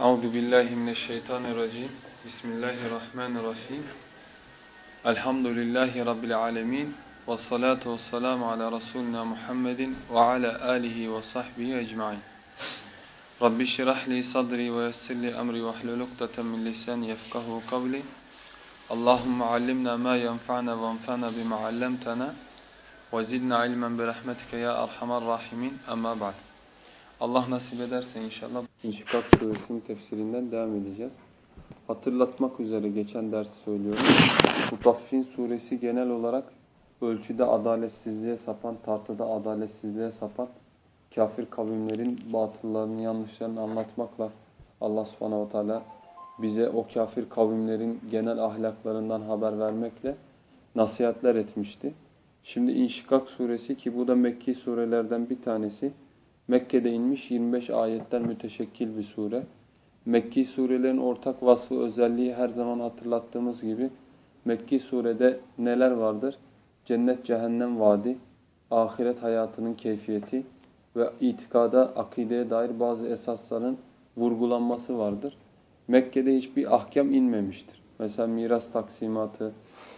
Euzu billahi mineşşeytanirracim. Bismillahirrahmanirrahim. Elhamdülillahi rabbil alamin. Ves salatu vesselamu ala resulina Muhammedin ve ala alihi ve sahbihi ecmaîn. Rabbi şrah li sadri ve yessir li emri ve hlul ukdeten min lisani yefkahu kavli. Allahumme allimna ma yenfa'na ve enfa'na bima 'allamtana ve zidna ilmen bi rahmetike ya erhamer rahimin. Amma ba'd. Allah nasip ederse inşallah İnşikak suresinin tefsirinden devam edeceğiz. Hatırlatmak üzere geçen dersi söylüyorum. Mutaffin suresi genel olarak ölçüde adaletsizliğe sapan, tartıda adaletsizliğe sapan kafir kavimlerin batıllarını, yanlışlarını anlatmakla Allah subhanahu teala bize o kafir kavimlerin genel ahlaklarından haber vermekle nasihatler etmişti. Şimdi İnşikak suresi ki bu da Mekki surelerden bir tanesi. Mekke'de inmiş 25 ayetten müteşekkil bir sure. Mekki surelerin ortak vasfı özelliği her zaman hatırlattığımız gibi Mekki surede neler vardır? Cennet cehennem vaadi, ahiret hayatının keyfiyeti ve itikada, akideye dair bazı esasların vurgulanması vardır. Mekke'de hiçbir ahkam inmemiştir. Mesela miras taksimatı,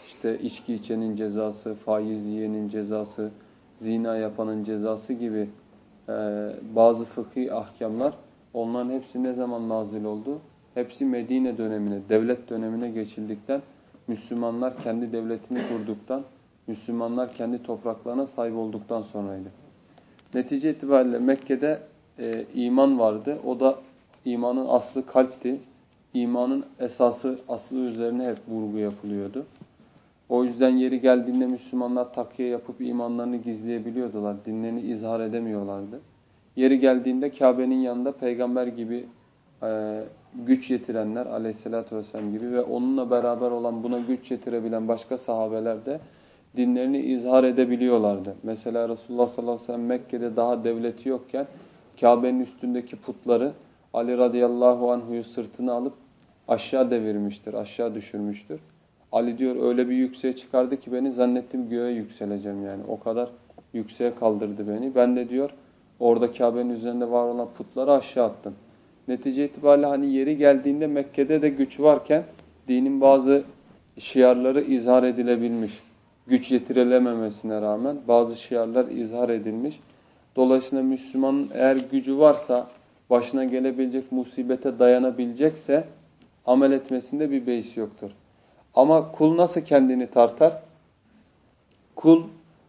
işte içki içenin cezası, faiz yiyenin cezası, zina yapanın cezası gibi ee, bazı fıkhi ahkamlar onların hepsi ne zaman nazil oldu? Hepsi Medine dönemine, devlet dönemine geçildikten, Müslümanlar kendi devletini kurduktan, Müslümanlar kendi topraklarına sahip olduktan sonraydı. Netice itibariyle Mekke'de e, iman vardı. O da imanın aslı kalpti. İmanın esası, aslı üzerine hep vurgu yapılıyordu. O yüzden yeri geldiğinde Müslümanlar takviye yapıp imanlarını gizleyebiliyordular. Dinlerini izhar edemiyorlardı. Yeri geldiğinde Kabe'nin yanında peygamber gibi e, güç yetirenler aleyhissalatü vesselam gibi ve onunla beraber olan buna güç yetirebilen başka sahabeler de dinlerini izhar edebiliyorlardı. Mesela Resulullah sallallahu aleyhi ve sellem Mekke'de daha devleti yokken Kabe'nin üstündeki putları Ali radıyallahu anhu'yu sırtına alıp aşağı devirmiştir, aşağı düşürmüştür. Ali diyor öyle bir yükseğe çıkardı ki beni zannettim göğe yükseleceğim yani. O kadar yükseğe kaldırdı beni. Ben de diyor orada Kabe'nin üzerinde var olan putları aşağı attım. Netice itibariyle hani yeri geldiğinde Mekke'de de güç varken dinin bazı şiarları izhar edilebilmiş. Güç yetirilememesine rağmen bazı şiarlar izhar edilmiş. Dolayısıyla Müslümanın eğer gücü varsa, başına gelebilecek musibete dayanabilecekse amel etmesinde bir beis yoktur. Ama kul nasıl kendini tartar? Kul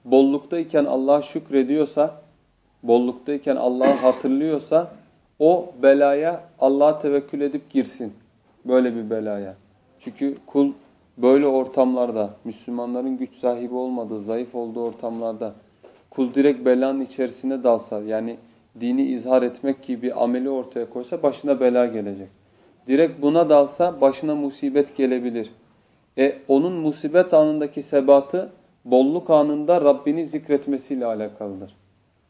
bolluktayken Allah'a şükrediyorsa, bolluktayken Allah'ı hatırlıyorsa o belaya Allah'a tevekkül edip girsin. Böyle bir belaya. Çünkü kul böyle ortamlarda, Müslümanların güç sahibi olmadığı, zayıf olduğu ortamlarda kul direkt belanın içerisine dalsa, yani dini izhar etmek gibi bir ameli ortaya koysa başına bela gelecek. Direkt buna dalsa başına musibet gelebilir. E onun musibet anındaki sebatı bolluk anında Rabbini zikretmesiyle alakalıdır.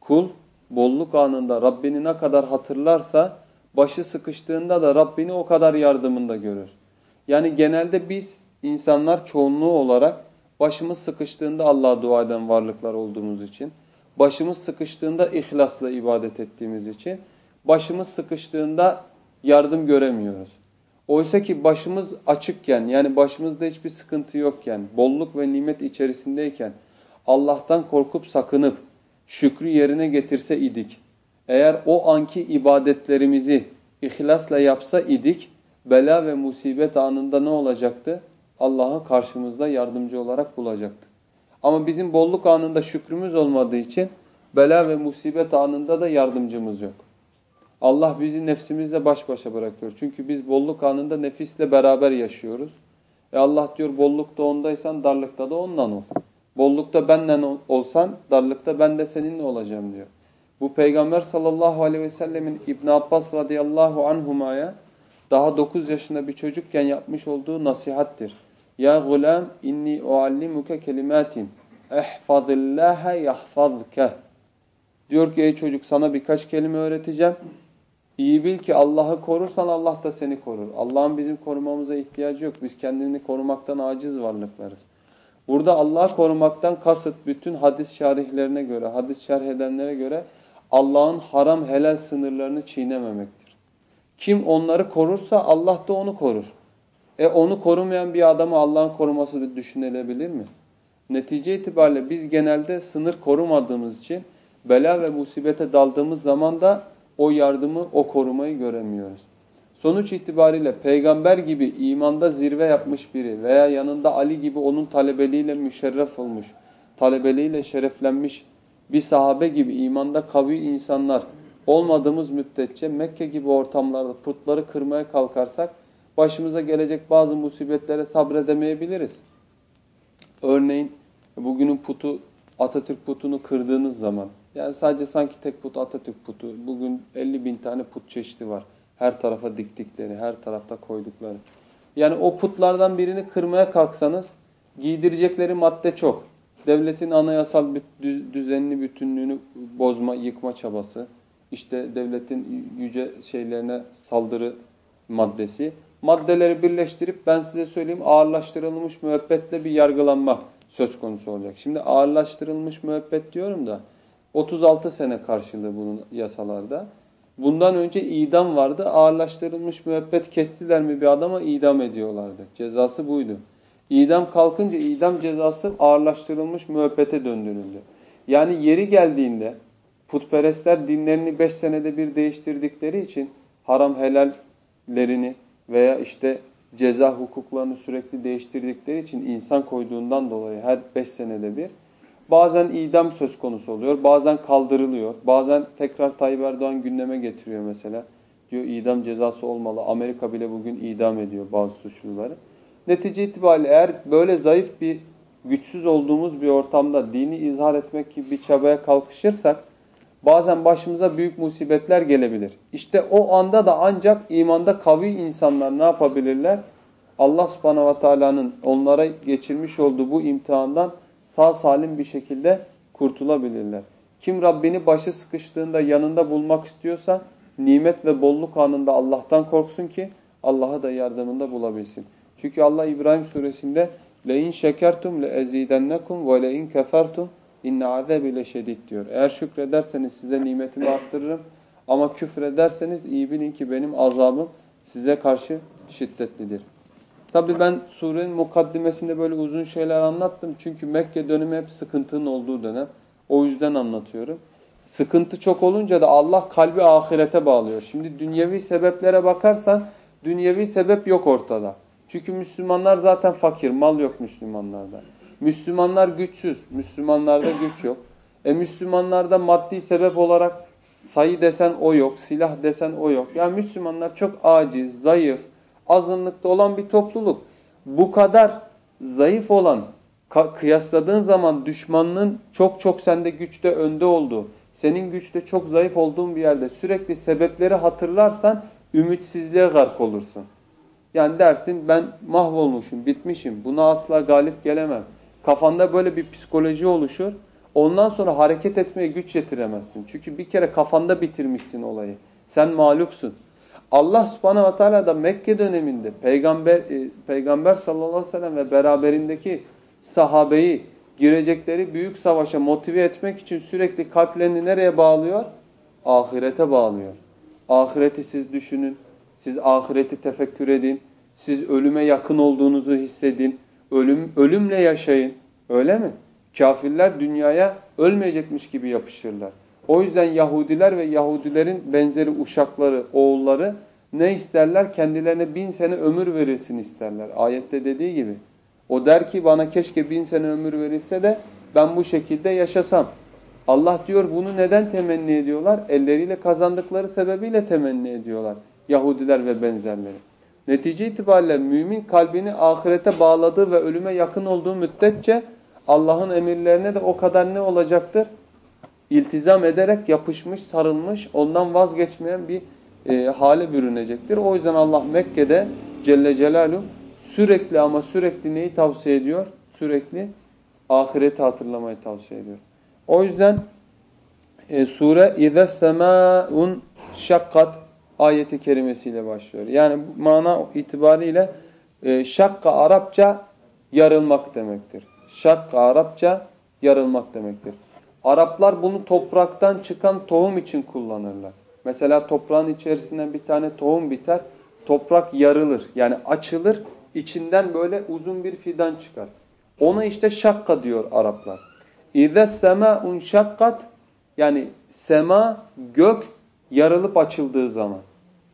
Kul bolluk anında Rabbini ne kadar hatırlarsa başı sıkıştığında da Rabbini o kadar yardımında görür. Yani genelde biz insanlar çoğunluğu olarak başımız sıkıştığında Allah'a dua eden varlıklar olduğumuz için, başımız sıkıştığında ihlasla ibadet ettiğimiz için, başımız sıkıştığında yardım göremiyoruz. Oysa ki başımız açıkken yani başımızda hiçbir sıkıntı yokken, bolluk ve nimet içerisindeyken Allah'tan korkup sakınıp şükrü yerine getirse idik. Eğer o anki ibadetlerimizi ihlasla yapsa idik, bela ve musibet anında ne olacaktı? Allah'ı karşımızda yardımcı olarak bulacaktı. Ama bizim bolluk anında şükrümüz olmadığı için bela ve musibet anında da yardımcımız yok. Allah bizi nefsimizle baş başa bırakıyor. Çünkü biz bolluk anında nefisle beraber yaşıyoruz. E Allah diyor bollukta ondaysan darlıkta da ondan ol. Bollukta benden olsan darlıkta ben de seninle olacağım diyor. Bu Peygamber sallallahu aleyhi ve sellemin İbn Abbas radıyallahu anhumaya daha 9 yaşında bir çocukken yapmış olduğu nasihattir. Ya gulam inni uallimuke kelimatin ehfazillaha yahfazke. Diyor ki ey çocuk sana birkaç kelime öğreteceğim. İyi bil ki Allah'ı korursan Allah da seni korur. Allah'ın bizim korumamıza ihtiyacı yok. Biz kendini korumaktan aciz varlıklarız. Burada Allah'ı korumaktan kasıt bütün hadis şerihlerine göre, hadis şerh edenlere göre Allah'ın haram helal sınırlarını çiğnememektir. Kim onları korursa Allah da onu korur. E onu korumayan bir adamı Allah'ın koruması düşünülebilir mi? Netice itibariyle biz genelde sınır korumadığımız için bela ve musibete daldığımız zaman da o yardımı, o korumayı göremiyoruz. Sonuç itibariyle peygamber gibi imanda zirve yapmış biri veya yanında Ali gibi onun talebeliğiyle müşerref olmuş, talebeliğiyle şereflenmiş bir sahabe gibi imanda kavi insanlar olmadığımız müddetçe Mekke gibi ortamlarda putları kırmaya kalkarsak başımıza gelecek bazı musibetlere sabredemeyebiliriz. Örneğin bugünün putu Atatürk putunu kırdığınız zaman yani sadece sanki tek put Atatürk putu. Bugün 50 bin tane put çeşidi var. Her tarafa diktikleri, her tarafta koydukları. Yani o putlardan birini kırmaya kalksanız giydirecekleri madde çok. Devletin anayasal düzenini, bütünlüğünü bozma, yıkma çabası. İşte devletin yüce şeylerine saldırı maddesi. Maddeleri birleştirip ben size söyleyeyim ağırlaştırılmış müebbetle bir yargılanma söz konusu olacak. Şimdi ağırlaştırılmış müebbet diyorum da 36 sene karşılığı bunun yasalarda. Bundan önce idam vardı. Ağırlaştırılmış müebbet kestiler mi bir adama idam ediyorlardı. Cezası buydu. İdam kalkınca idam cezası ağırlaştırılmış müebbete döndürüldü. Yani yeri geldiğinde putperestler dinlerini 5 senede bir değiştirdikleri için haram helallerini veya işte ceza hukuklarını sürekli değiştirdikleri için insan koyduğundan dolayı her 5 senede bir bazen idam söz konusu oluyor, bazen kaldırılıyor, bazen tekrar Tayyip Erdoğan gündeme getiriyor mesela. Diyor idam cezası olmalı. Amerika bile bugün idam ediyor bazı suçluları. Netice itibariyle eğer böyle zayıf bir, güçsüz olduğumuz bir ortamda dini izhar etmek gibi bir çabaya kalkışırsak bazen başımıza büyük musibetler gelebilir. İşte o anda da ancak imanda kavi insanlar ne yapabilirler? Allah subhanahu ve teala'nın onlara geçirmiş olduğu bu imtihandan sağ salim bir şekilde kurtulabilirler. Kim Rabbini başı sıkıştığında yanında bulmak istiyorsa nimet ve bolluk anında Allah'tan korksun ki Allah'a da yardımında bulabilsin. Çünkü Allah İbrahim suresinde لَاِنْ شَكَرْتُمْ لَاَزِيدَنَّكُمْ وَلَاِنْ كَفَرْتُمْ اِنَّ عَذَبِ لَشَدِيدٍ diyor. Eğer şükrederseniz size nimetimi arttırırım ama küfrederseniz iyi bilin ki benim azabım size karşı şiddetlidir. Tabi ben surenin mukaddimesinde böyle uzun şeyler anlattım. Çünkü Mekke dönemi hep sıkıntının olduğu dönem. O yüzden anlatıyorum. Sıkıntı çok olunca da Allah kalbi ahirete bağlıyor. Şimdi dünyevi sebeplere bakarsan dünyevi sebep yok ortada. Çünkü Müslümanlar zaten fakir, mal yok Müslümanlarda. Müslümanlar güçsüz, Müslümanlarda güç yok. E Müslümanlarda maddi sebep olarak sayı desen o yok, silah desen o yok. Yani Müslümanlar çok aciz, zayıf, azınlıkta olan bir topluluk. Bu kadar zayıf olan, kıyasladığın zaman düşmanının çok çok sende güçte önde olduğu, senin güçte çok zayıf olduğun bir yerde sürekli sebepleri hatırlarsan ümitsizliğe gark olursun. Yani dersin ben mahvolmuşum, bitmişim, buna asla galip gelemem. Kafanda böyle bir psikoloji oluşur. Ondan sonra hareket etmeye güç yetiremezsin. Çünkü bir kere kafanda bitirmişsin olayı. Sen mağlupsun. Allah subhanahu ve teala da Mekke döneminde peygamber, e, peygamber sallallahu aleyhi ve sellem ve beraberindeki sahabeyi girecekleri büyük savaşa motive etmek için sürekli kalplerini nereye bağlıyor? Ahirete bağlıyor. Ahireti siz düşünün. Siz ahireti tefekkür edin. Siz ölüme yakın olduğunuzu hissedin. Ölüm, ölümle yaşayın. Öyle mi? Kafirler dünyaya ölmeyecekmiş gibi yapışırlar. O yüzden Yahudiler ve Yahudilerin benzeri uşakları, oğulları ne isterler? Kendilerine bin sene ömür verilsin isterler. Ayette dediği gibi. O der ki bana keşke bin sene ömür verilse de ben bu şekilde yaşasam. Allah diyor bunu neden temenni ediyorlar? Elleriyle kazandıkları sebebiyle temenni ediyorlar. Yahudiler ve benzerleri. Netice itibariyle mümin kalbini ahirete bağladığı ve ölüme yakın olduğu müddetçe Allah'ın emirlerine de o kadar ne olacaktır? iltizam ederek yapışmış, sarılmış, ondan vazgeçmeyen bir e, hale bürünecektir. O yüzden Allah Mekke'de Celle Celaluhu sürekli ama sürekli neyi tavsiye ediyor? Sürekli ahireti hatırlamayı tavsiye ediyor. O yüzden e, sure İze semâun şakkat ayeti kerimesiyle başlıyor. Yani mana itibariyle e, şakka Arapça yarılmak demektir. Şakka Arapça yarılmak demektir. Araplar bunu topraktan çıkan tohum için kullanırlar. Mesela toprağın içerisinden bir tane tohum biter. Toprak yarılır. Yani açılır. içinden böyle uzun bir fidan çıkar. Ona işte şakka diyor Araplar. İze sema'un şakkat yani sema gök yarılıp açıldığı zaman.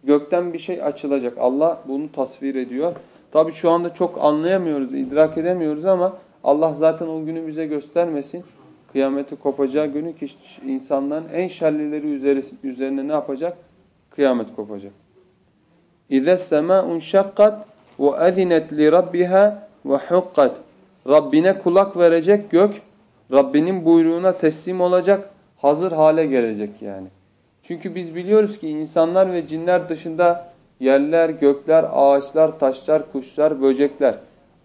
Gökten bir şey açılacak. Allah bunu tasvir ediyor. Tabi şu anda çok anlayamıyoruz, idrak edemiyoruz ama Allah zaten o günü bize göstermesin. Kıyameti kopacağı günü ki insanların en şerlileri üzerine ne yapacak? Kıyamet kopacak. Ve ezinet li rabbiha ve hukkat. Rabbine kulak verecek gök, Rabbinin buyruğuna teslim olacak, hazır hale gelecek yani. Çünkü biz biliyoruz ki insanlar ve cinler dışında yerler, gökler, ağaçlar, taşlar, kuşlar, böcekler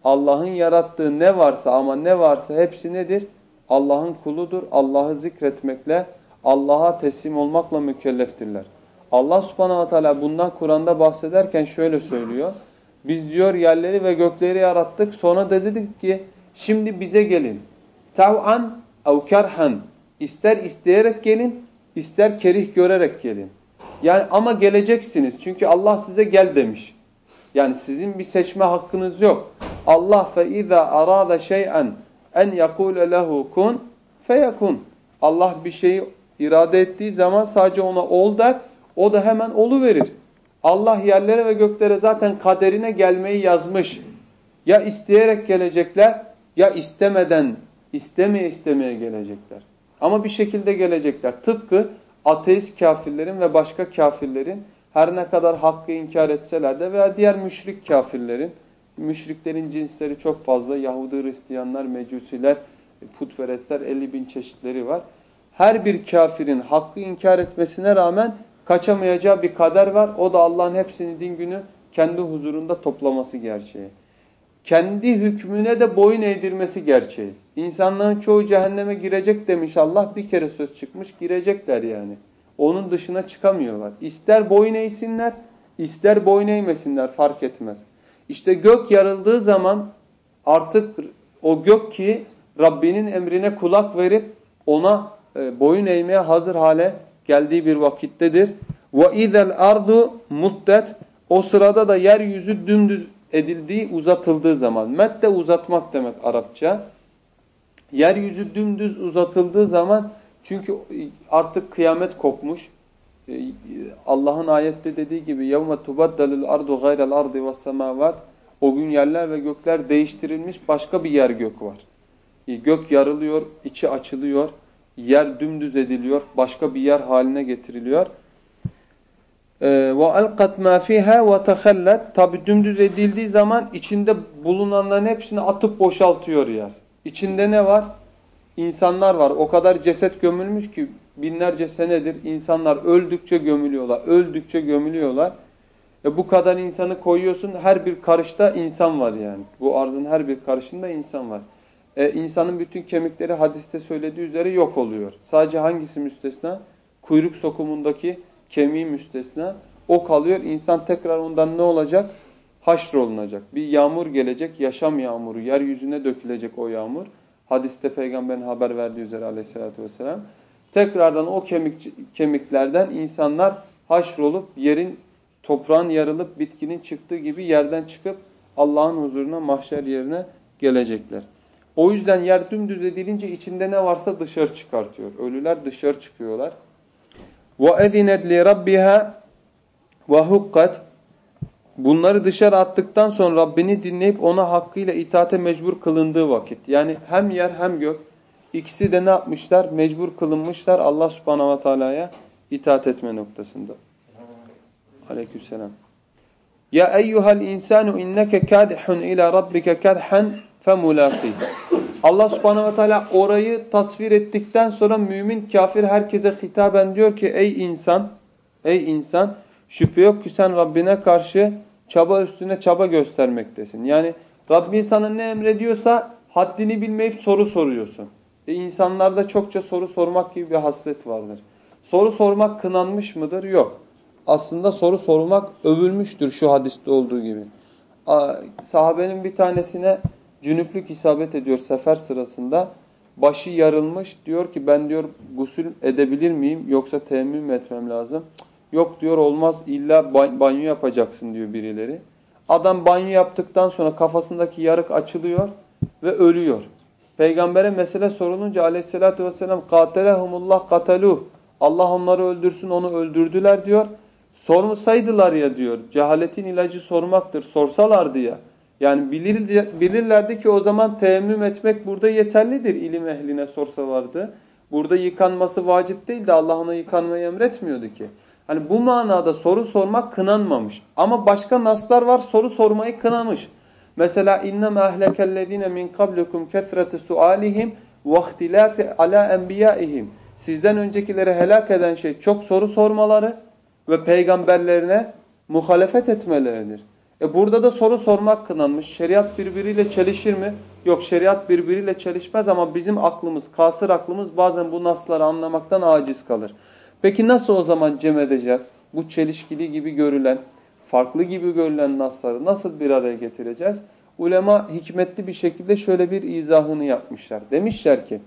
Allah'ın yarattığı ne varsa ama ne varsa hepsi nedir? Allah'ın kuludur. Allah'ı zikretmekle, Allah'a teslim olmakla mükelleftirler. Allah subhanahu teala bundan Kur'an'da bahsederken şöyle söylüyor. Biz diyor yerleri ve gökleri yarattık. Sonra da dedik ki şimdi bize gelin. Tav'an ev kerhan. İster isteyerek gelin, ister kerih görerek gelin. Yani ama geleceksiniz. Çünkü Allah size gel demiş. Yani sizin bir seçme hakkınız yok. Allah fe iza arada şey'en en yekule lehu kun feyekun. Allah bir şeyi irade ettiği zaman sadece ona ol der. O da hemen olu verir. Allah yerlere ve göklere zaten kaderine gelmeyi yazmış. Ya isteyerek gelecekler ya istemeden, istemeye istemeye gelecekler. Ama bir şekilde gelecekler. Tıpkı ateist kafirlerin ve başka kafirlerin her ne kadar hakkı inkar etseler de veya diğer müşrik kafirlerin, müşriklerin cinsleri çok fazla, Yahudi, Hristiyanlar, Mecusiler, putperestler 50 bin çeşitleri var. Her bir kafirin hakkı inkar etmesine rağmen kaçamayacağı bir kader var. O da Allah'ın hepsini din günü kendi huzurunda toplaması gerçeği. Kendi hükmüne de boyun eğdirmesi gerçeği. İnsanların çoğu cehenneme girecek demiş Allah. Bir kere söz çıkmış girecekler yani. Onun dışına çıkamıyorlar. İster boyun eğsinler, ister boyun eğmesinler fark etmez. İşte gök yarıldığı zaman artık o gök ki Rabbinin emrine kulak verip ona e, boyun eğmeye hazır hale geldiği bir vakittedir. Ve izel ardu muddet o sırada da yeryüzü dümdüz edildiği, uzatıldığı zaman. Met de uzatmak demek Arapça. Yeryüzü dümdüz uzatıldığı zaman çünkü artık kıyamet kopmuş. E, Allah'ın ayette dediği gibi يَوْمَ تُبَدَّلُ الْاَرْضُ غَيْرَ الْاَرْضِ وَالسَّمَاوَاتِ O gün yerler ve gökler değiştirilmiş başka bir yer gök var. E, gök yarılıyor, içi açılıyor, yer dümdüz ediliyor, başka bir yer haline getiriliyor. وَاَلْقَتْ مَا فِيهَا وَتَخَلَّتْ Tabi dümdüz edildiği zaman içinde bulunanların hepsini atıp boşaltıyor yer. İçinde ne var? İnsanlar var. O kadar ceset gömülmüş ki binlerce senedir insanlar öldükçe gömülüyorlar. Öldükçe gömülüyorlar. E bu kadar insanı koyuyorsun her bir karışta insan var yani. Bu arzın her bir karışında insan var. E, insanın bütün kemikleri hadiste söylediği üzere yok oluyor. Sadece hangisi müstesna? Kuyruk sokumundaki kemiği müstesna. O kalıyor. İnsan tekrar ondan ne olacak? Haşrolunacak. Bir yağmur gelecek. Yaşam yağmuru. Yeryüzüne dökülecek o yağmur. Hadiste peygamberin haber verdiği üzere aleyhissalatü vesselam. Tekrardan o kemik, kemiklerden insanlar haşrolup yerin, toprağın yarılıp bitkinin çıktığı gibi yerden çıkıp Allah'ın huzuruna mahşer yerine gelecekler. O yüzden yer dümdüz edilince içinde ne varsa dışarı çıkartıyor. Ölüler dışarı çıkıyorlar. وَاَذِنَتْ لِرَبِّهَا وَهُقَّتْ Bunları dışarı attıktan sonra Rabbini dinleyip ona hakkıyla itaate mecbur kılındığı vakit. Yani hem yer hem gök ikisi de ne yapmışlar? Mecbur kılınmışlar Allah subhanahu ve teala'ya itaat etme noktasında. Aleykümselam. Ya eyyuhel insanu inneke kadihun ila rabbike kadhan femulaqih. Allah subhanahu ve teala orayı tasvir ettikten sonra mümin kafir herkese hitaben diyor ki ey insan, ey insan şüphe yok ki sen Rabbine karşı çaba üstüne çaba göstermektesin. Yani Rabbin sana ne emrediyorsa haddini bilmeyip soru soruyorsun. E insanlarda çokça soru sormak gibi bir haslet vardır. Soru sormak kınanmış mıdır? Yok. Aslında soru sormak övülmüştür şu hadiste olduğu gibi. Sahabenin bir tanesine cünüplük isabet ediyor sefer sırasında. Başı yarılmış. Diyor ki ben diyor gusül edebilir miyim yoksa teyemmüm etmem lazım. Yok diyor olmaz illa banyo yapacaksın diyor birileri. Adam banyo yaptıktan sonra kafasındaki yarık açılıyor ve ölüyor. Peygambere mesele sorulunca aleyhissalatü vesselam katelehumullah kataluh. Allah onları öldürsün onu öldürdüler diyor. Sormasaydılar ya diyor. Cehaletin ilacı sormaktır. Sorsalardı ya. Yani bilir, bilirlerdi ki o zaman teemmüm etmek burada yeterlidir ilim ehline sorsalardı. Burada yıkanması vacip değil de Allah ona yıkanmayı emretmiyordu ki. Hani bu manada soru sormak kınanmamış. Ama başka naslar var soru sormayı kınamış. Mesela innema ahlekellezine min kablukum kesrete sualihim ve ihtilafi ala enbiyaihim. Sizden öncekileri helak eden şey çok soru sormaları ve peygamberlerine muhalefet etmeleridir. E burada da soru sormak kınanmış. Şeriat birbiriyle çelişir mi? Yok şeriat birbiriyle çelişmez ama bizim aklımız, kasır aklımız bazen bu nasları anlamaktan aciz kalır. Peki nasıl o zaman cem edeceğiz? Bu çelişkili gibi görülen, farklı gibi görülen nasları nasıl bir araya getireceğiz? Ulema hikmetli bir şekilde şöyle bir izahını yapmışlar. Demişler ki,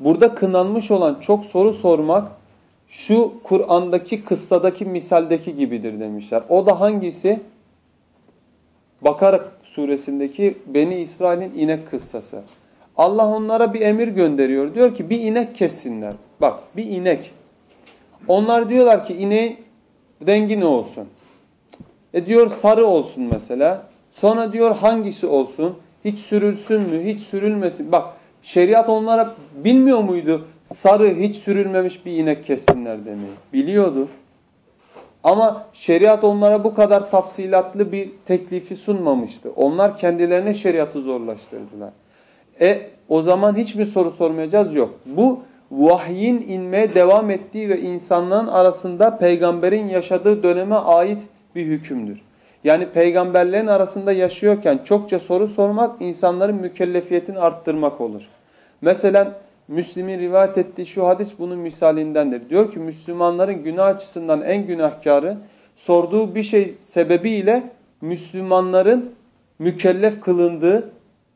burada kınanmış olan çok soru sormak, şu Kur'an'daki kıssadaki misaldeki gibidir demişler. O da hangisi? Bakara suresindeki Beni İsrail'in inek kıssası. Allah onlara bir emir gönderiyor. Diyor ki bir inek kessinler. Bak bir inek. Onlar diyorlar ki ineğin rengi ne olsun? E diyor sarı olsun mesela. Sonra diyor hangisi olsun? Hiç sürülsün mü? Hiç sürülmesin. Bak şeriat onlara bilmiyor muydu? Sarı hiç sürülmemiş bir inek kessinler demeyi. Biliyordu. Ama şeriat onlara bu kadar tafsilatlı bir teklifi sunmamıştı. Onlar kendilerine şeriatı zorlaştırdılar. E o zaman hiç mi soru sormayacağız? Yok. Bu vahyin inmeye devam ettiği ve insanların arasında peygamberin yaşadığı döneme ait bir hükümdür. Yani peygamberlerin arasında yaşıyorken çokça soru sormak insanların mükellefiyetini arttırmak olur. Mesela Müslim'in rivayet ettiği şu hadis bunun misalindendir. Diyor ki Müslümanların günah açısından en günahkarı sorduğu bir şey sebebiyle Müslümanların mükellef kılındığı,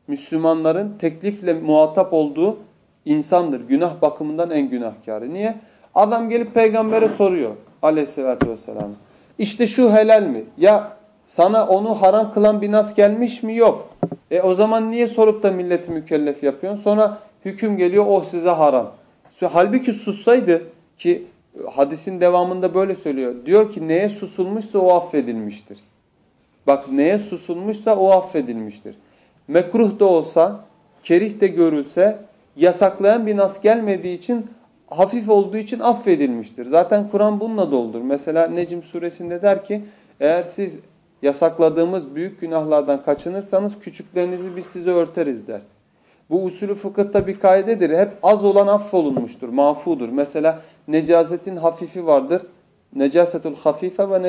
Müslümanların teklifle muhatap olduğu insandır. Günah bakımından en günahkarı. Niye? Adam gelip peygambere soruyor aleyhissalatü vesselam. İşte şu helal mi? Ya sana onu haram kılan bir nas gelmiş mi? Yok. E o zaman niye sorup da milleti mükellef yapıyorsun? Sonra hüküm geliyor oh size haram. Halbuki sussaydı ki hadisin devamında böyle söylüyor. Diyor ki neye susulmuşsa o affedilmiştir. Bak neye susulmuşsa o affedilmiştir. Mekruh da olsa, kerih de görülse yasaklayan bir nas gelmediği için hafif olduğu için affedilmiştir. Zaten Kur'an bununla doldur. Mesela Necim suresinde der ki eğer siz yasakladığımız büyük günahlardan kaçınırsanız küçüklerinizi biz size örteriz der. Bu usulü fıkıhta bir kaidedir. Hep az olan affolunmuştur, mafudur. Mesela necazetin hafifi vardır. Necasetul hafife ve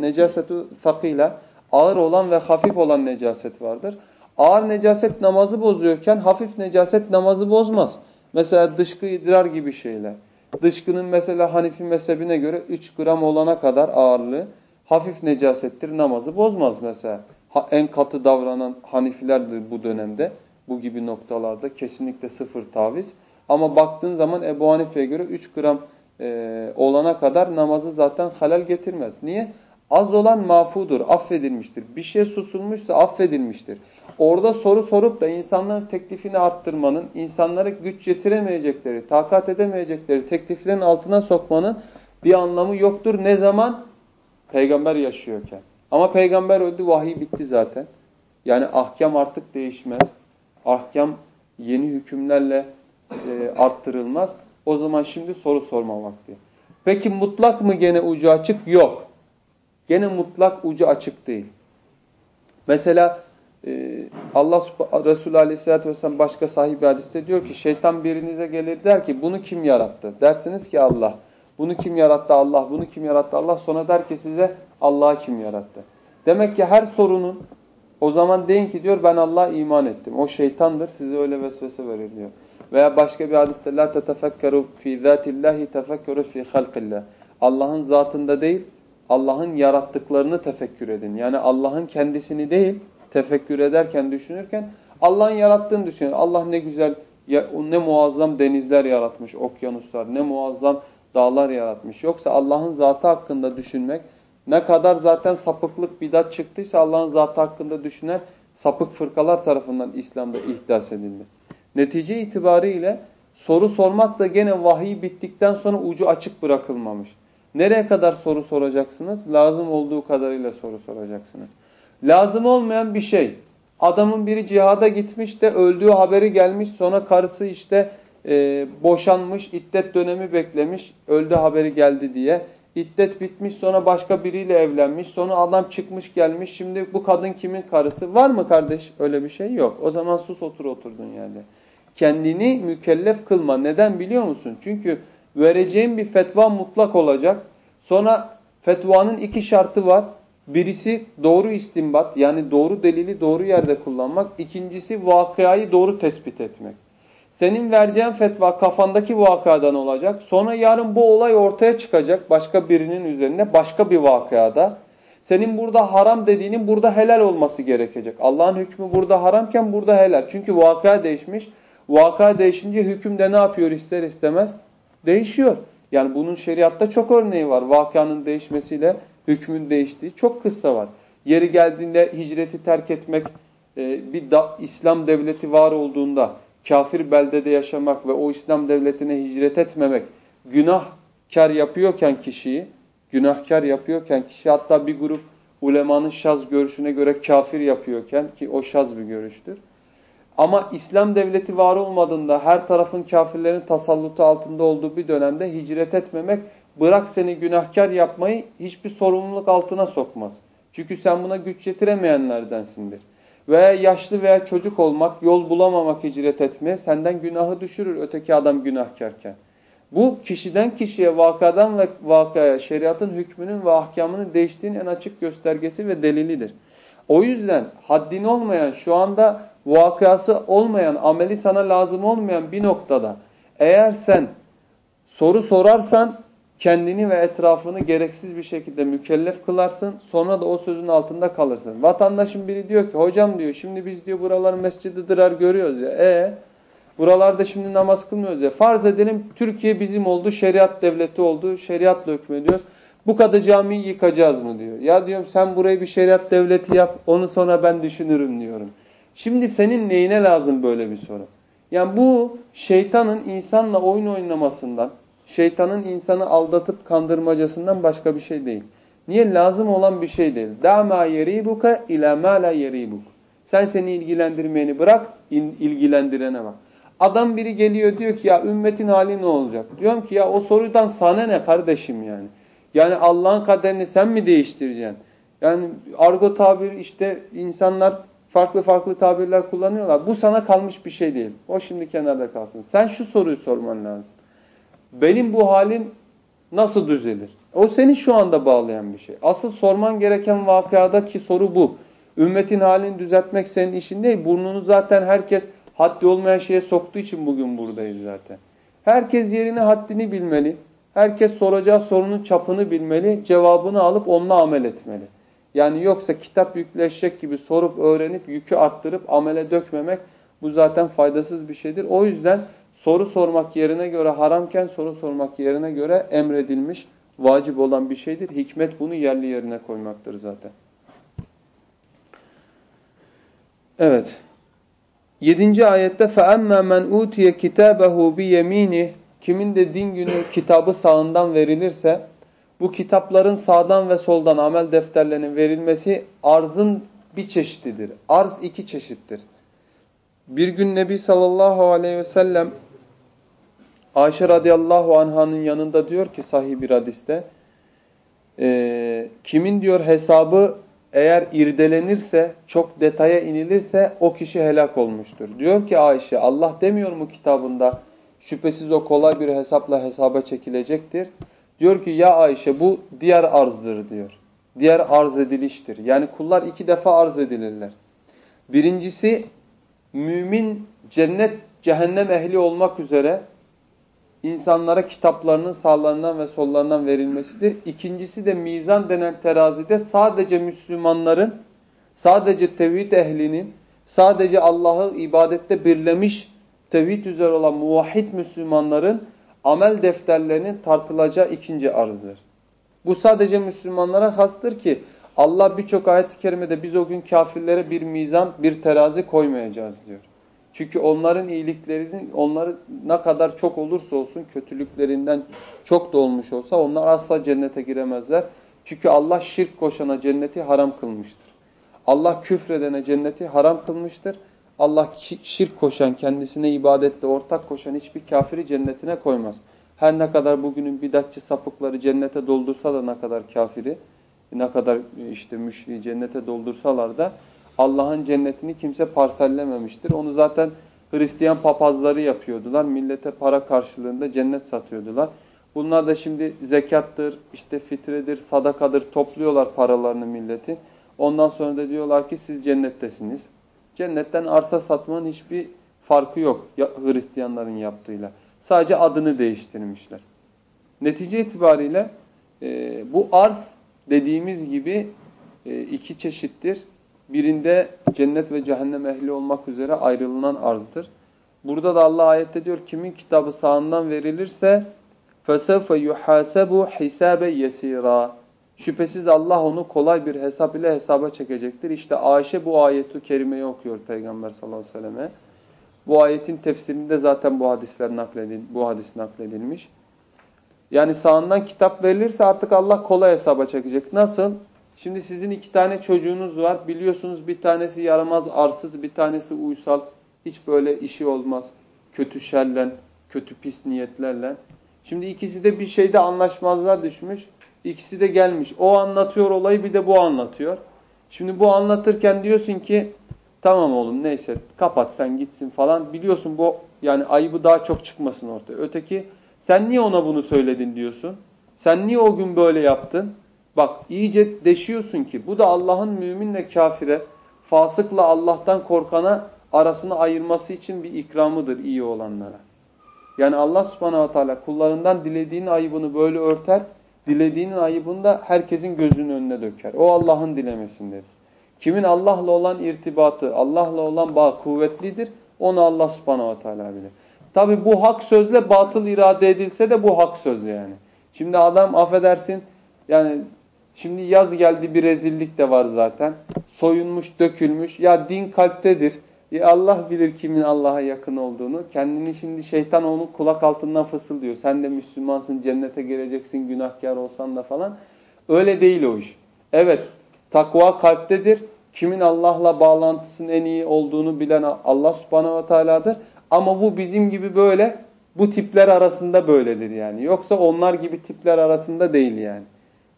necasetul sakila. Ağır olan ve hafif olan necaset vardır. Ağır necaset namazı bozuyorken hafif necaset namazı bozmaz. Mesela dışkı idrar gibi şeyler. Dışkının mesela Hanifi mezhebine göre 3 gram olana kadar ağırlığı hafif necasettir namazı bozmaz mesela. Ha, en katı davranan Hanifilerdir bu dönemde. Bu gibi noktalarda kesinlikle sıfır taviz. Ama baktığın zaman Ebu Hanife'ye göre 3 gram e, olana kadar namazı zaten halal getirmez. Niye? Az olan mafudur, affedilmiştir. Bir şey susulmuşsa affedilmiştir. Orada soru sorup da insanların teklifini arttırmanın, insanlara güç yetiremeyecekleri, takat edemeyecekleri tekliflerin altına sokmanın bir anlamı yoktur. Ne zaman? Peygamber yaşıyorken. Ama peygamber öldü, vahiy bitti zaten. Yani ahkam artık değişmez. Ahkam yeni hükümlerle e, arttırılmaz. O zaman şimdi soru sorma vakti. Peki mutlak mı gene ucu açık? Yok. Gene mutlak ucu açık değil. Mesela Allah Resulü Aleyhisselatü Vesselam başka sahibi hadiste diyor ki şeytan birinize gelir der ki bunu kim yarattı? Dersiniz ki Allah. Bunu kim yarattı? Allah. Bunu kim yarattı? Allah. Sonra der ki size Allah'ı kim yarattı? Demek ki her sorunun o zaman deyin ki diyor ben Allah'a iman ettim. O şeytandır size öyle vesvese verir diyor. Veya başka bir hadiste la tetefekkeru fi zatillahi tefekkeru fi halqillah. Allah'ın zatında değil, Allah'ın yarattıklarını tefekkür edin. Yani Allah'ın kendisini değil, tefekkür ederken, düşünürken Allah'ın yarattığını düşünün. Allah ne güzel, ne muazzam denizler yaratmış, okyanuslar, ne muazzam dağlar yaratmış. Yoksa Allah'ın zatı hakkında düşünmek ne kadar zaten sapıklık bidat çıktıysa Allah'ın zatı hakkında düşünen sapık fırkalar tarafından İslam'da ihdas edildi. Netice itibariyle soru sormak da gene vahiy bittikten sonra ucu açık bırakılmamış. Nereye kadar soru soracaksınız? Lazım olduğu kadarıyla soru soracaksınız. Lazım olmayan bir şey. Adamın biri cihada gitmiş de öldüğü haberi gelmiş. Sonra karısı işte e, boşanmış, iddet dönemi beklemiş. Öldü haberi geldi diye. İddet bitmiş sonra başka biriyle evlenmiş. Sonra adam çıkmış gelmiş. Şimdi bu kadın kimin karısı? Var mı kardeş? Öyle bir şey yok. O zaman sus otur oturdun yerde. Kendini mükellef kılma. Neden biliyor musun? Çünkü vereceğin bir fetva mutlak olacak. Sonra fetvanın iki şartı var. Birisi doğru istimbat yani doğru delili doğru yerde kullanmak. İkincisi vakayı doğru tespit etmek. Senin vereceğin fetva kafandaki vakadan olacak. Sonra yarın bu olay ortaya çıkacak başka birinin üzerine başka bir vakada. Senin burada haram dediğinin burada helal olması gerekecek. Allah'ın hükmü burada haramken burada helal. Çünkü vaka değişmiş. Vaka değişince hüküm de ne yapıyor ister istemez? Değişiyor. Yani bunun şeriatta çok örneği var. Vakanın değişmesiyle hükmün değiştiği çok kısa var. Yeri geldiğinde hicreti terk etmek, e, bir da, İslam devleti var olduğunda kafir beldede yaşamak ve o İslam devletine hicret etmemek günahkar yapıyorken kişiyi, günahkar yapıyorken kişi hatta bir grup ulemanın şaz görüşüne göre kafir yapıyorken ki o şaz bir görüştür. Ama İslam devleti var olmadığında her tarafın kafirlerin tasallutu altında olduğu bir dönemde hicret etmemek bırak seni günahkar yapmayı hiçbir sorumluluk altına sokmaz. Çünkü sen buna güç yetiremeyenlerdensindir. Veya yaşlı veya çocuk olmak, yol bulamamak hicret etmeye senden günahı düşürür öteki adam günahkarken. Bu kişiden kişiye, vakadan ve vakaya, şeriatın hükmünün ve ahkamının değiştiğinin en açık göstergesi ve delilidir. O yüzden haddin olmayan, şu anda vakası olmayan, ameli sana lazım olmayan bir noktada eğer sen soru sorarsan kendini ve etrafını gereksiz bir şekilde mükellef kılarsın. Sonra da o sözün altında kalırsın. Vatandaşın biri diyor ki hocam diyor şimdi biz diyor buralar mescidi dırar görüyoruz ya. E buralarda şimdi namaz kılmıyoruz ya. Farz edelim Türkiye bizim oldu, şeriat devleti oldu, şeriatla hükmediyoruz. Bu kadar camiyi yıkacağız mı diyor. Ya diyorum sen burayı bir şeriat devleti yap, onu sonra ben düşünürüm diyorum. Şimdi senin neyine lazım böyle bir soru? Yani bu şeytanın insanla oyun oynamasından, şeytanın insanı aldatıp kandırmacasından başka bir şey değil. Niye? Lazım olan bir şey değil. Dama yeribuka ila ma la yeribuk. Sen seni ilgilendirmeyeni bırak, ilgilendirene bak. Adam biri geliyor diyor ki ya ümmetin hali ne olacak? Diyorum ki ya o sorudan sana ne kardeşim yani? Yani Allah'ın kaderini sen mi değiştireceksin? Yani argo tabir işte insanlar farklı farklı tabirler kullanıyorlar. Bu sana kalmış bir şey değil. O şimdi kenarda kalsın. Sen şu soruyu sorman lazım. Benim bu halim nasıl düzelir? O seni şu anda bağlayan bir şey. Asıl sorman gereken vakadaki soru bu. Ümmetin halini düzeltmek senin işin değil. Burnunu zaten herkes haddi olmayan şeye soktuğu için bugün buradayız zaten. Herkes yerini haddini bilmeli. Herkes soracağı sorunun çapını bilmeli. Cevabını alıp onunla amel etmeli. Yani yoksa kitap yükleşecek gibi sorup öğrenip yükü arttırıp amele dökmemek bu zaten faydasız bir şeydir. O yüzden soru sormak yerine göre haramken soru sormak yerine göre emredilmiş, vacip olan bir şeydir. Hikmet bunu yerli yerine koymaktır zaten. Evet. Yedinci ayette فَأَمَّا مَنْ اُوْتِيَ كِتَابَهُ بِيَم۪ينِهِ Kimin de din günü kitabı sağından verilirse bu kitapların sağdan ve soldan amel defterlerinin verilmesi arzın bir çeşididir. Arz iki çeşittir. Bir gün Nebi sallallahu aleyhi ve sellem Ayşe radıyallahu anhanın yanında diyor ki sahih bir hadiste e, kimin diyor hesabı eğer irdelenirse çok detaya inilirse o kişi helak olmuştur. Diyor ki Ayşe Allah demiyor mu kitabında şüphesiz o kolay bir hesapla hesaba çekilecektir. Diyor ki ya Ayşe bu diğer arzdır diyor. Diğer arz ediliştir. Yani kullar iki defa arz edilirler. Birincisi mümin cennet cehennem ehli olmak üzere insanlara kitaplarının sağlarından ve sollarından verilmesidir. İkincisi de mizan denen terazide sadece Müslümanların, sadece tevhid ehlinin, sadece Allah'ı ibadette birlemiş, tevhid üzere olan muvahhid Müslümanların amel defterlerinin tartılacağı ikinci arzdır. Bu sadece Müslümanlara hastır ki Allah birçok ayet-i kerimede biz o gün kafirlere bir mizan, bir terazi koymayacağız diyor. Çünkü onların iyiliklerinin onları ne kadar çok olursa olsun kötülüklerinden çok da olmuş olsa onlar asla cennete giremezler. Çünkü Allah şirk koşana cenneti haram kılmıştır. Allah küfredene cenneti haram kılmıştır. Allah şirk koşan, kendisine ibadette ortak koşan hiçbir kafiri cennetine koymaz. Her ne kadar bugünün bidatçı sapıkları cennete doldursa da ne kadar kafiri, ne kadar işte müşriği cennete doldursalar da Allah'ın cennetini kimse parsellememiştir. Onu zaten Hristiyan papazları yapıyordular. Millete para karşılığında cennet satıyordular. Bunlar da şimdi zekattır, işte fitredir, sadakadır topluyorlar paralarını milleti. Ondan sonra da diyorlar ki siz cennettesiniz. Cennetten arsa satmanın hiçbir farkı yok Hristiyanların yaptığıyla. Sadece adını değiştirmişler. Netice itibariyle e, bu arz dediğimiz gibi e, iki çeşittir. Birinde cennet ve cehennem ehli olmak üzere ayrılınan arzdır. Burada da Allah ayette diyor kimin kitabı sağından verilirse فَسَوْفَ يُحَاسَبُ حِسَابًا يَسِيرًا Şüphesiz Allah onu kolay bir hesap ile hesaba çekecektir. İşte Ayşe bu ayeti kerimeyi okuyor Peygamber sallallahu aleyhi ve selleme. Bu ayetin tefsirinde zaten bu hadisler nakledil, bu hadis nakledilmiş. Yani sağından kitap verilirse artık Allah kolay hesaba çekecek. Nasıl? Şimdi sizin iki tane çocuğunuz var. Biliyorsunuz bir tanesi yaramaz, arsız, bir tanesi uysal. Hiç böyle işi olmaz. Kötü şerlen, kötü pis niyetlerle. Şimdi ikisi de bir şeyde anlaşmazlar düşmüş. İkisi de gelmiş. O anlatıyor olayı bir de bu anlatıyor. Şimdi bu anlatırken diyorsun ki tamam oğlum neyse kapat sen gitsin falan. Biliyorsun bu yani ayıbı daha çok çıkmasın ortaya. Öteki sen niye ona bunu söyledin diyorsun. Sen niye o gün böyle yaptın? Bak iyice deşiyorsun ki bu da Allah'ın müminle kafire, fasıkla Allah'tan korkana arasını ayırması için bir ikramıdır iyi olanlara. Yani Allah subhanahu teala kullarından dilediğinin ayıbını böyle örter, dilediğinin ayıbını da herkesin gözünün önüne döker. O Allah'ın dilemesindedir. Kimin Allah'la olan irtibatı, Allah'la olan bağ kuvvetlidir, onu Allah subhanahu teala bilir. Tabi bu hak sözle batıl irade edilse de bu hak söz yani. Şimdi adam affedersin yani şimdi yaz geldi bir rezillik de var zaten. Soyunmuş, dökülmüş. Ya din kalptedir. Ya Allah bilir kimin Allah'a yakın olduğunu. Kendini şimdi şeytan onun kulak altından fısıldıyor. Sen de Müslümansın, cennete gireceksin, günahkar olsan da falan. Öyle değil o iş. Evet, takva kalptedir. Kimin Allah'la bağlantısının en iyi olduğunu bilen Allah subhanahu ve teala'dır. Ama bu bizim gibi böyle, bu tipler arasında böyledir yani. Yoksa onlar gibi tipler arasında değil yani.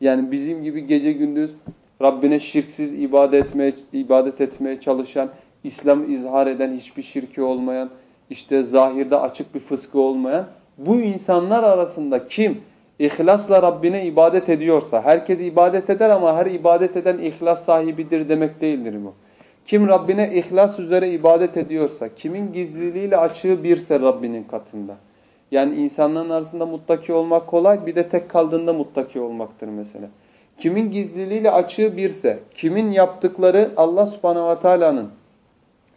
Yani bizim gibi gece gündüz Rabbine şirksiz ibadet etmeye, ibadet etmeye çalışan, İslam izhar eden, hiçbir şirki olmayan, işte zahirde açık bir fıskı olmayan bu insanlar arasında kim ihlasla Rabbine ibadet ediyorsa, herkes ibadet eder ama her ibadet eden ihlas sahibidir demek değildir bu. Kim Rabbine ihlas üzere ibadet ediyorsa, kimin gizliliğiyle açığı birse Rabbinin katında. Yani insanların arasında muttaki olmak kolay, bir de tek kaldığında muttaki olmaktır mesela. Kimin gizliliğiyle açığı birse, kimin yaptıkları Allah subhanahu ve teala'nın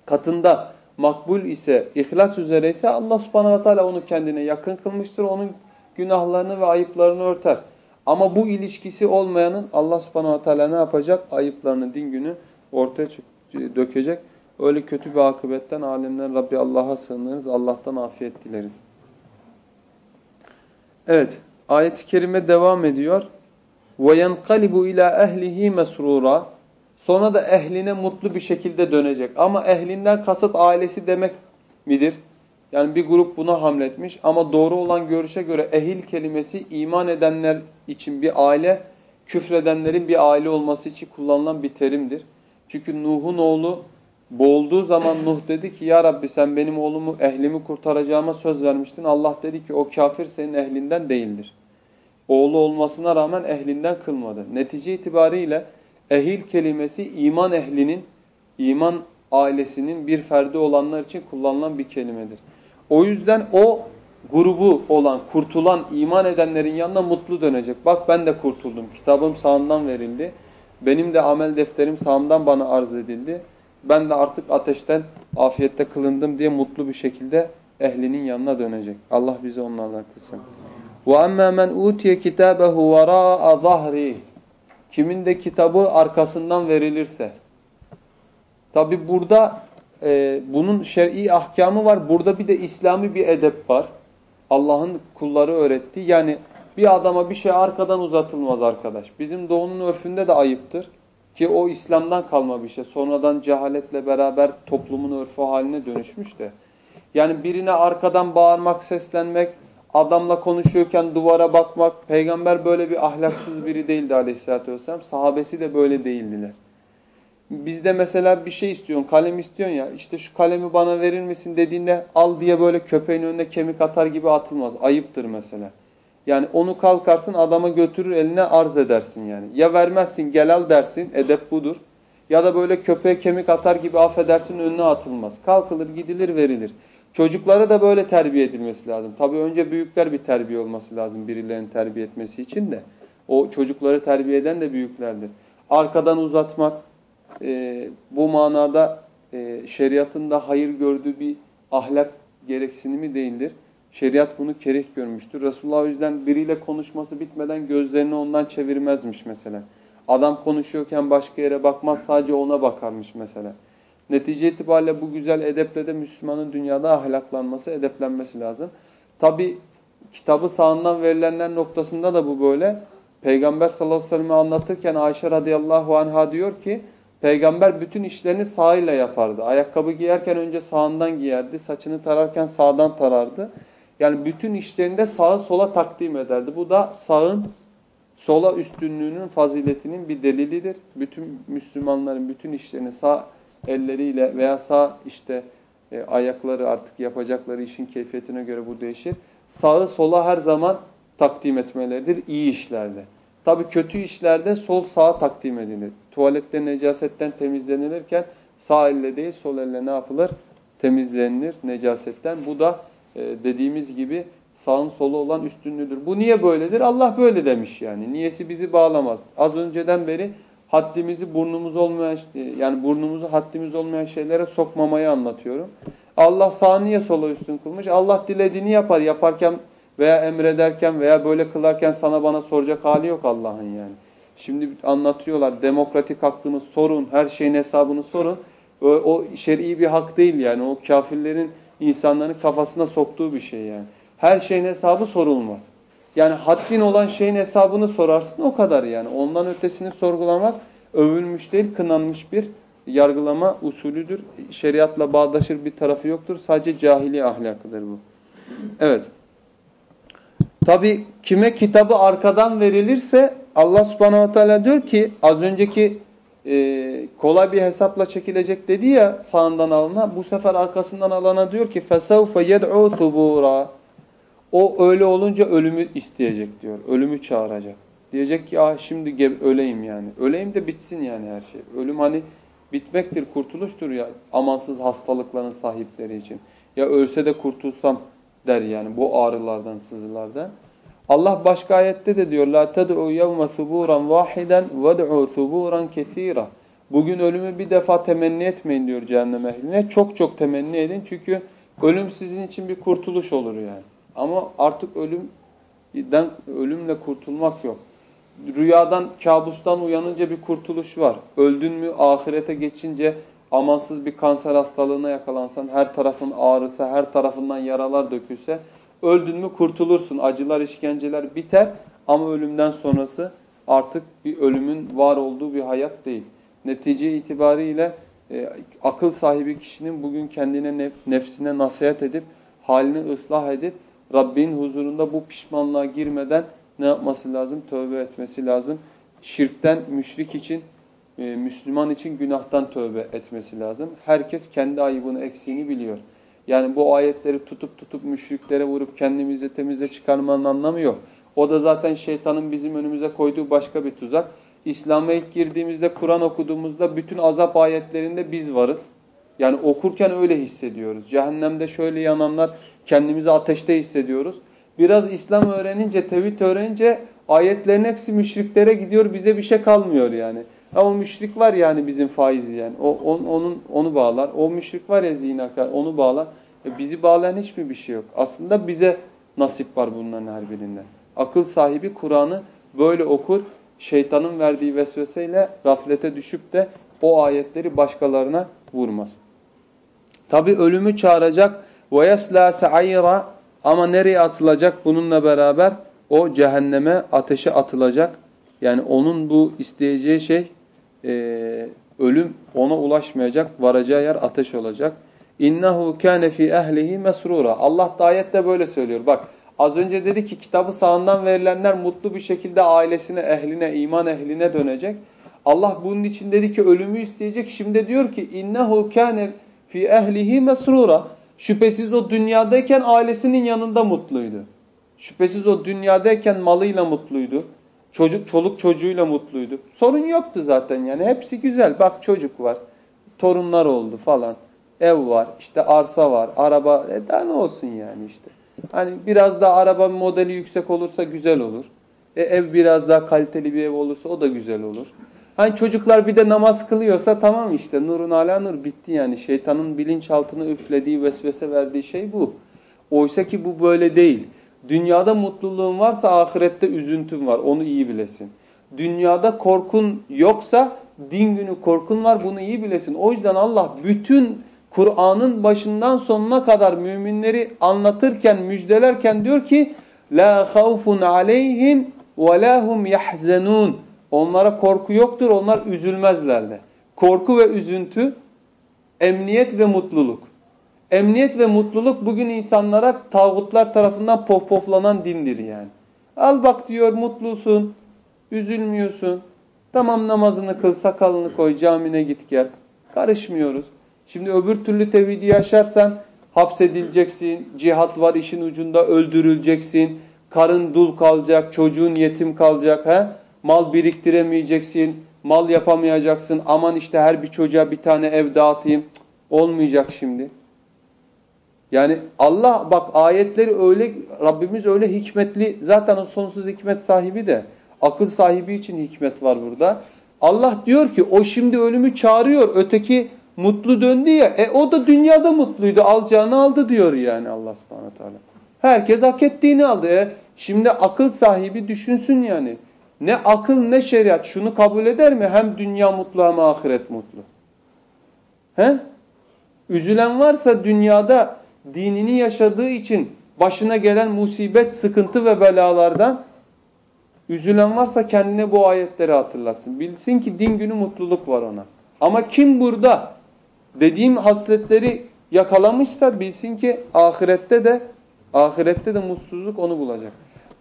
katında makbul ise, ihlas üzere ise Allah subhanahu ve teala onu kendine yakın kılmıştır. Onun günahlarını ve ayıplarını örter. Ama bu ilişkisi olmayanın Allah subhanahu ve teala ne yapacak? Ayıplarını din günü ortaya dökecek. Öyle kötü bir akıbetten alemden Rabbi Allah'a sığınırız. Allah'tan afiyet dileriz. Evet. Ayet-i kerime devam ediyor. وَيَنْقَلِبُ ila ehlihi mesrura. Sonra da ehline mutlu bir şekilde dönecek. Ama ehlinden kasıt ailesi demek midir? Yani bir grup buna hamletmiş. Ama doğru olan görüşe göre ehil kelimesi iman edenler için bir aile, küfredenlerin bir aile olması için kullanılan bir terimdir. Çünkü Nuh'un oğlu boğulduğu zaman Nuh dedi ki ya Rabbi sen benim oğlumu ehlimi kurtaracağıma söz vermiştin. Allah dedi ki o kafir senin ehlinden değildir. Oğlu olmasına rağmen ehlinden kılmadı. Netice itibariyle ehil kelimesi iman ehlinin, iman ailesinin bir ferdi olanlar için kullanılan bir kelimedir. O yüzden o grubu olan, kurtulan, iman edenlerin yanına mutlu dönecek. Bak ben de kurtuldum, kitabım sağımdan verildi. Benim de amel defterim sağımdan bana arz edildi. Ben de artık ateşten afiyette kılındım diye mutlu bir şekilde ehlinin yanına dönecek. Allah bizi onlardan kılsın. وَاَمَّا مَنْ اُوتِيَ كِتَابَهُ وَرَاءَ ظَهْرِهِ Kimin de kitabı arkasından verilirse. Tabi burada e, bunun şer'i ahkamı var. Burada bir de İslami bir edep var. Allah'ın kulları öğretti. Yani bir adama bir şey arkadan uzatılmaz arkadaş. Bizim doğunun örfünde de ayıptır. Ki o İslam'dan kalma bir şey. Sonradan cehaletle beraber toplumun örfü haline dönüşmüş de. Yani birine arkadan bağırmak, seslenmek, adamla konuşuyorken duvara bakmak. Peygamber böyle bir ahlaksız biri değildi aleyhissalatü vesselam. Sahabesi de böyle değildiler. Bizde mesela bir şey istiyorsun, kalem istiyorsun ya, işte şu kalemi bana verir misin dediğinde al diye böyle köpeğin önüne kemik atar gibi atılmaz. Ayıptır mesela. Yani onu kalkarsın adama götürür eline arz edersin yani. Ya vermezsin gel al dersin edep budur. Ya da böyle köpeğe kemik atar gibi affedersin önüne atılmaz. Kalkılır gidilir verilir. Çocuklara da böyle terbiye edilmesi lazım. Tabii önce büyükler bir terbiye olması lazım birilerinin terbiye etmesi için de. O çocukları terbiye eden de büyüklerdir. Arkadan uzatmak e, bu manada e, şeriatın da hayır gördüğü bir ahlak gereksinimi değildir. Şeriat bunu kerih görmüştür. Resulullah o yüzden biriyle konuşması bitmeden gözlerini ondan çevirmezmiş mesela. Adam konuşuyorken başka yere bakmaz sadece ona bakarmış mesela. Netice itibariyle bu güzel edeple de Müslümanın dünyada ahlaklanması, edeplenmesi lazım. Tabi kitabı sağından verilenler noktasında da bu böyle. Peygamber sallallahu aleyhi ve sellem'i anlatırken Ayşe radıyallahu anha diyor ki Peygamber bütün işlerini sağıyla yapardı. Ayakkabı giyerken önce sağından giyerdi, saçını tararken sağdan tarardı. Yani bütün işlerinde sağı sola takdim ederdi. Bu da sağın sola üstünlüğünün faziletinin bir delilidir. Bütün Müslümanların bütün işlerini sağ elleriyle veya sağ işte e, ayakları artık yapacakları işin keyfiyetine göre bu değişir. Sağı sola her zaman takdim etmeleridir iyi işlerde. Tabi kötü işlerde sol sağa takdim edilir. Tuvalette necasetten temizlenilirken sağ elle değil sol elle ne yapılır? Temizlenilir necasetten. Bu da dediğimiz gibi sağın solu olan üstünlüdür. Bu niye böyledir? Allah böyle demiş yani. Niyesi bizi bağlamaz. Az önceden beri haddimizi burnumuz olmayan e, yani burnumuzu haddimiz olmayan şeylere sokmamayı anlatıyorum. Allah sağ niye sola üstün kılmış? Allah dilediğini yapar. Yaparken veya emrederken veya böyle kılarken sana bana soracak hali yok Allah'ın yani. Şimdi anlatıyorlar demokratik hakkını sorun, her şeyin hesabını sorun. O, o şer'i bir hak değil yani. O kafirlerin insanların kafasına soktuğu bir şey yani. Her şeyin hesabı sorulmaz. Yani haddin olan şeyin hesabını sorarsın o kadar yani. Ondan ötesini sorgulamak övülmüş değil, kınanmış bir yargılama usulüdür. Şeriatla bağdaşır bir tarafı yoktur. Sadece cahili ahlakıdır bu. Evet. Tabi kime kitabı arkadan verilirse Allah subhanahu teala diyor ki az önceki e, kolay bir hesapla çekilecek dedi ya sağından alana bu sefer arkasından alana diyor ki فَسَوْفَ يَدْعُوا ثُبُورًا O öyle olunca ölümü isteyecek diyor. Ölümü çağıracak. Diyecek ki ya şimdi öleyim yani. Öleyim de bitsin yani her şey. Ölüm hani bitmektir, kurtuluştur ya amansız hastalıkların sahipleri için. Ya ölse de kurtulsam der yani bu ağrılardan, sızılardan. Allah başka ayette de diyor la ted'u yevme suburan vahiden ved'u suburan kesira. Bugün ölümü bir defa temenni etmeyin diyor cehennem ehline. Çok çok temenni edin çünkü ölüm sizin için bir kurtuluş olur yani. Ama artık ölümden ölümle kurtulmak yok. Rüyadan, kabustan uyanınca bir kurtuluş var. Öldün mü ahirete geçince amansız bir kanser hastalığına yakalansan, her tarafın ağrısı, her tarafından yaralar dökülse Öldün mü kurtulursun. Acılar, işkenceler biter ama ölümden sonrası artık bir ölümün var olduğu bir hayat değil. Netice itibariyle e, akıl sahibi kişinin bugün kendine nef nefsine nasihat edip halini ıslah edip Rabbin huzurunda bu pişmanlığa girmeden ne yapması lazım? Tövbe etmesi lazım. Şirkten müşrik için, e, Müslüman için günahtan tövbe etmesi lazım. Herkes kendi ayıbını, eksiğini biliyor. Yani bu ayetleri tutup tutup müşriklere vurup kendimizi temize çıkarmanın anlamı yok. O da zaten şeytanın bizim önümüze koyduğu başka bir tuzak. İslam'a ilk girdiğimizde, Kur'an okuduğumuzda bütün azap ayetlerinde biz varız. Yani okurken öyle hissediyoruz. Cehennemde şöyle yananlar kendimizi ateşte hissediyoruz. Biraz İslam öğrenince, tevhid öğrenince ayetlerin hepsi müşriklere gidiyor. Bize bir şey kalmıyor yani. Ha, o müşrik var yani bizim faiz yani. O, on, onun, onu bağlar. O müşrik var ya zinakar onu bağlar. E bizi bağlayan hiçbir bir şey yok. Aslında bize nasip var bunların her birinden. Akıl sahibi Kur'an'ı böyle okur, şeytanın verdiği vesveseyle gaflete düşüp de o ayetleri başkalarına vurmaz. Tabi ölümü çağıracak وَيَسْلَا سَعَيْرًا ama nereye atılacak bununla beraber? O cehenneme, ateşe atılacak. Yani onun bu isteyeceği şey e, ölüm ona ulaşmayacak. Varacağı yer ateş olacak. İnnehu kâne fî ehlihi mesrura. Allah da ayette böyle söylüyor. Bak az önce dedi ki kitabı sağından verilenler mutlu bir şekilde ailesine, ehline, iman ehline dönecek. Allah bunun için dedi ki ölümü isteyecek. Şimdi diyor ki innehu kâne fî ehlihi mesrura. Şüphesiz o dünyadayken ailesinin yanında mutluydu. Şüphesiz o dünyadayken malıyla mutluydu. Çocuk, çoluk çocuğuyla mutluydu. Sorun yoktu zaten yani. Hepsi güzel. Bak çocuk var. Torunlar oldu falan. Ev var. işte arsa var. Araba. E daha ne olsun yani işte. Hani biraz daha araba modeli yüksek olursa güzel olur. E ev biraz daha kaliteli bir ev olursa o da güzel olur. Hani çocuklar bir de namaz kılıyorsa tamam işte nurun ala nur bitti yani. Şeytanın bilinçaltına üflediği, vesvese verdiği şey bu. Oysa ki bu böyle değil. Dünyada mutluluğun varsa ahirette üzüntün var. Onu iyi bilesin. Dünyada korkun yoksa din günü korkun var. Bunu iyi bilesin. O yüzden Allah bütün Kur'an'ın başından sonuna kadar müminleri anlatırken, müjdelerken diyor ki La havfun aleyhim ve lahum yahzenun. Onlara korku yoktur, onlar üzülmezler de. Korku ve üzüntü, emniyet ve mutluluk. Emniyet ve mutluluk bugün insanlara tağutlar tarafından pohpohlanan dindir yani. Al bak diyor mutlusun, üzülmüyorsun. Tamam namazını kıl, sakalını koy, camine git gel. Karışmıyoruz. Şimdi öbür türlü tevhidi yaşarsan hapsedileceksin, cihat var işin ucunda öldürüleceksin, karın dul kalacak, çocuğun yetim kalacak. He? Mal biriktiremeyeceksin, mal yapamayacaksın. Aman işte her bir çocuğa bir tane ev dağıtayım. Cık, olmayacak şimdi. Yani Allah bak ayetleri öyle Rabbimiz öyle hikmetli zaten o sonsuz hikmet sahibi de akıl sahibi için hikmet var burada. Allah diyor ki o şimdi ölümü çağırıyor öteki mutlu döndü ya e o da dünyada mutluydu alacağını aldı diyor yani Allah subhanahu teala. Herkes hak ettiğini aldı. E, şimdi akıl sahibi düşünsün yani. Ne akıl ne şeriat şunu kabul eder mi? Hem dünya mutlu hem ahiret mutlu. He? Üzülen varsa dünyada dinini yaşadığı için başına gelen musibet, sıkıntı ve belalardan üzülen varsa kendine bu ayetleri hatırlatsın. Bilsin ki din günü mutluluk var ona. Ama kim burada dediğim hasletleri yakalamışsa bilsin ki ahirette de ahirette de mutsuzluk onu bulacak.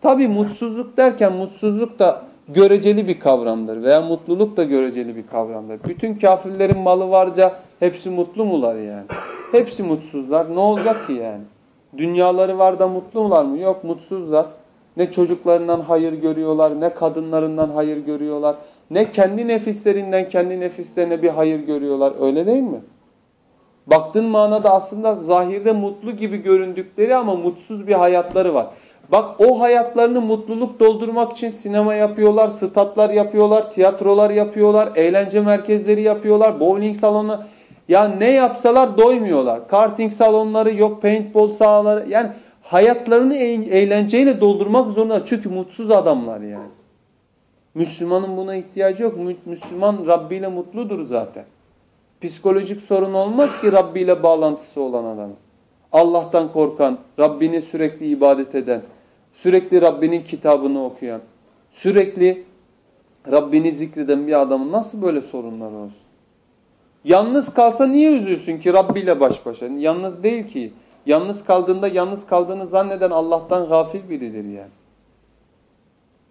Tabi mutsuzluk derken mutsuzluk da göreceli bir kavramdır veya mutluluk da göreceli bir kavramdır. Bütün kafirlerin malı varca hepsi mutlu mular yani? Hepsi mutsuzlar. Ne olacak ki yani? Dünyaları var da mutlu mular mı? Yok mutsuzlar. Ne çocuklarından hayır görüyorlar, ne kadınlarından hayır görüyorlar, ne kendi nefislerinden kendi nefislerine bir hayır görüyorlar. Öyle değil mi? Baktığın manada aslında zahirde mutlu gibi göründükleri ama mutsuz bir hayatları var. Bak o hayatlarını mutluluk doldurmak için sinema yapıyorlar, statlar yapıyorlar, tiyatrolar yapıyorlar, eğlence merkezleri yapıyorlar, bowling salonu. Ya ne yapsalar doymuyorlar. Karting salonları yok, paintball sahaları. Yani hayatlarını eğlenceyle doldurmak zorunda. Çünkü mutsuz adamlar yani. Müslümanın buna ihtiyacı yok. Müslüman Rabbi ile mutludur zaten. Psikolojik sorun olmaz ki Rabbi ile bağlantısı olan adam. Allah'tan korkan, Rabbini sürekli ibadet eden, sürekli Rabbinin kitabını okuyan, sürekli Rabbini zikreden bir adamın nasıl böyle sorunlar olsun? Yalnız kalsa niye üzülsün ki Rabbi ile baş başa? Yalnız değil ki. Yalnız kaldığında yalnız kaldığını zanneden Allah'tan gafil biridir yani.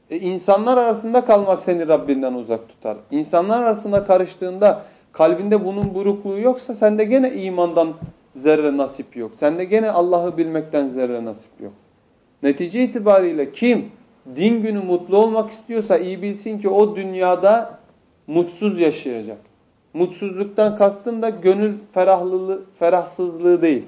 E insanlar arasında kalmak seni Rabbinden uzak tutar. İnsanlar arasında karıştığında kalbinde bunun burukluğu yoksa sende gene imandan zerre nasip yok. Sende gene Allah'ı bilmekten zerre nasip yok. Netice itibariyle kim din günü mutlu olmak istiyorsa iyi bilsin ki o dünyada mutsuz yaşayacak. Mutsuzluktan kastım da gönül ferahlığı, ferahsızlığı değil.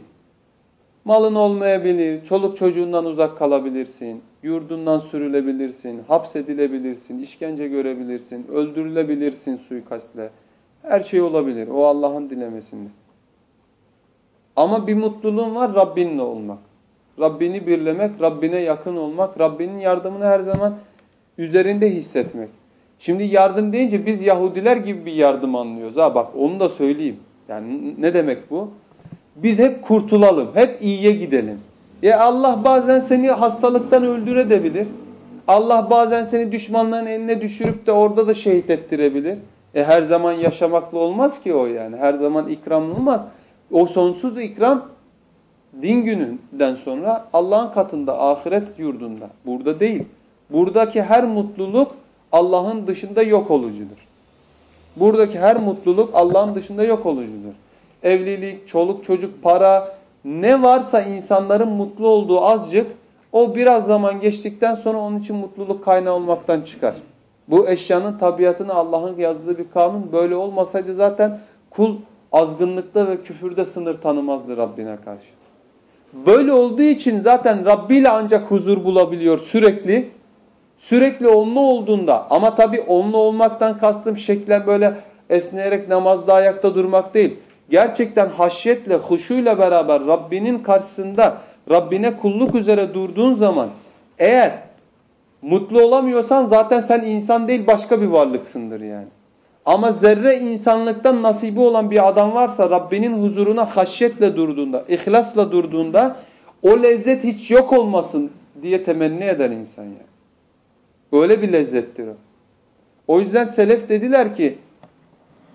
Malın olmayabilir, çoluk çocuğundan uzak kalabilirsin, yurdundan sürülebilirsin, hapsedilebilirsin, işkence görebilirsin, öldürülebilirsin suikastle. Her şey olabilir. O Allah'ın dilemesinde. Ama bir mutluluğun var Rabbinle olmak. Rabbini birlemek, Rabbine yakın olmak, Rabbinin yardımını her zaman üzerinde hissetmek. Şimdi yardım deyince biz Yahudiler gibi bir yardım anlıyoruz. Ha bak onu da söyleyeyim. Yani ne demek bu? Biz hep kurtulalım, hep iyiye gidelim. Ya Allah bazen seni hastalıktan öldürebilir. Allah bazen seni düşmanların eline düşürüp de orada da şehit ettirebilir. E her zaman yaşamakla olmaz ki o yani. Her zaman ikram olmaz. O sonsuz ikram din gününden sonra Allah'ın katında, ahiret yurdunda. Burada değil. Buradaki her mutluluk Allah'ın dışında yok olucudur. Buradaki her mutluluk Allah'ın dışında yok olucudur. Evlilik, çoluk çocuk, para, ne varsa insanların mutlu olduğu azıcık o biraz zaman geçtikten sonra onun için mutluluk kaynağı olmaktan çıkar. Bu eşyanın tabiatını Allah'ın yazdığı bir kanun böyle olmasaydı zaten kul azgınlıkta ve küfürde sınır tanımazdı Rabbine karşı. Böyle olduğu için zaten Rabbi ile ancak huzur bulabiliyor sürekli. Sürekli onunla olduğunda ama tabi onunla olmaktan kastım şeklen böyle esneyerek namazda ayakta durmak değil. Gerçekten haşyetle, huşuyla beraber Rabbinin karşısında Rabbine kulluk üzere durduğun zaman eğer mutlu olamıyorsan zaten sen insan değil başka bir varlıksındır yani. Ama zerre insanlıktan nasibi olan bir adam varsa Rabbinin huzuruna haşyetle durduğunda, ihlasla durduğunda o lezzet hiç yok olmasın diye temenni eder insan yani. Öyle bir lezzettir o. O yüzden selef dediler ki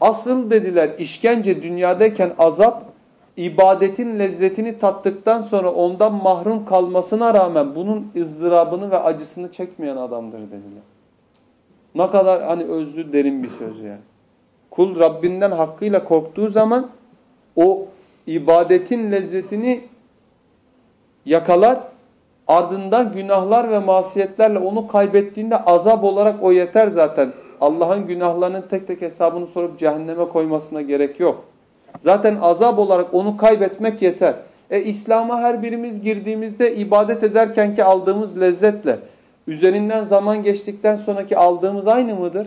asıl dediler işkence dünyadayken azap ibadetin lezzetini tattıktan sonra ondan mahrum kalmasına rağmen bunun ızdırabını ve acısını çekmeyen adamdır dediler. Ne kadar hani özlü derin bir söz yani. Kul Rabbinden hakkıyla korktuğu zaman o ibadetin lezzetini yakalar ardından günahlar ve masiyetlerle onu kaybettiğinde azap olarak o yeter zaten. Allah'ın günahlarının tek tek hesabını sorup cehenneme koymasına gerek yok. Zaten azap olarak onu kaybetmek yeter. E İslam'a her birimiz girdiğimizde ibadet ederken ki aldığımız lezzetle üzerinden zaman geçtikten sonraki aldığımız aynı mıdır?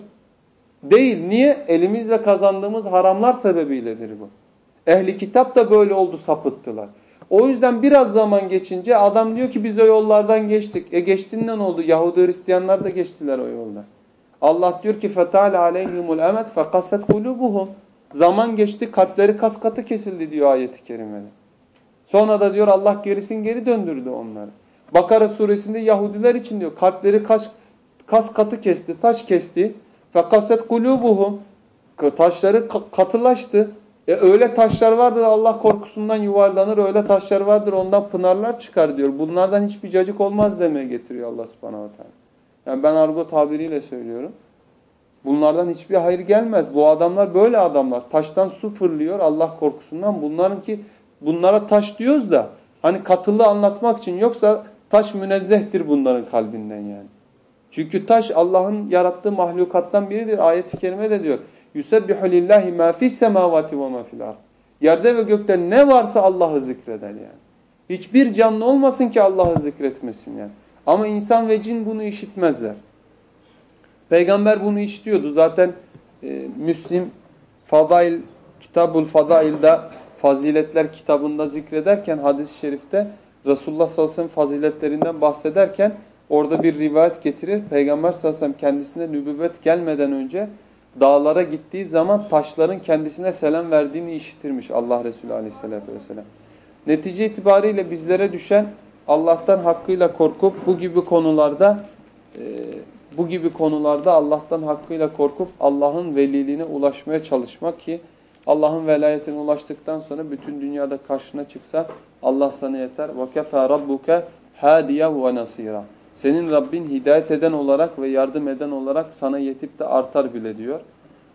Değil. Niye? Elimizle kazandığımız haramlar sebebiyledir bu. Ehli kitap da böyle oldu sapıttılar. O yüzden biraz zaman geçince adam diyor ki biz o yollardan geçtik. E geçtiğinden oldu. Yahudi Hristiyanlar da geçtiler o yolda. Allah diyor ki fetal aleyhimul emet fekasset kulubuhum. Zaman geçti kalpleri kaskatı kesildi diyor ayeti kerimede. Sonra da diyor Allah gerisin geri döndürdü onları. Bakara suresinde Yahudiler için diyor kalpleri kas, kas katı kesti, taş kesti. Fekaset kulubuhum. Taşları katılaştı. E öyle taşlar vardır Allah korkusundan yuvarlanır. Öyle taşlar vardır ondan pınarlar çıkar diyor. Bunlardan hiçbir cacık olmaz demeye getiriyor Allah subhanahu wa ta'ala. Yani ben argo tabiriyle söylüyorum. Bunlardan hiçbir hayır gelmez. Bu adamlar böyle adamlar. Taştan su fırlıyor Allah korkusundan. Bunların ki bunlara taş diyoruz da hani katılı anlatmak için yoksa taş münezzehtir bunların kalbinden yani. Çünkü taş Allah'ın yarattığı mahlukattan biridir. Ayet-i kerime de diyor. Ma fis semavati ve ma fil ard. Yerde ve gökte ne varsa Allah'ı zikreder yani. Hiçbir canlı olmasın ki Allah'ı zikretmesin yani. Ama insan ve cin bunu işitmezler. Peygamber bunu işitiyordu. Zaten e, Müslim Fadail Kitabul Fadail'de faziletler kitabında zikrederken hadis-i şerifte Resulullah sallallahu aleyhi ve sellem faziletlerinden bahsederken orada bir rivayet getirir. Peygamber sallallahu aleyhi ve sellem kendisine nübüvvet gelmeden önce dağlara gittiği zaman taşların kendisine selam verdiğini işitirmiş Allah Resulü aleyhissalatü vesselam. Netice itibariyle bizlere düşen Allah'tan hakkıyla korkup bu gibi konularda e, bu gibi konularda Allah'tan hakkıyla korkup Allah'ın veliliğine ulaşmaya çalışmak ki Allah'ın velayetine ulaştıktan sonra bütün dünyada karşına çıksa Allah sana yeter. وَكَفَى رَبُّكَ هَادِيَ وَنَصِيرًا senin Rabbin hidayet eden olarak ve yardım eden olarak sana yetip de artar bile diyor.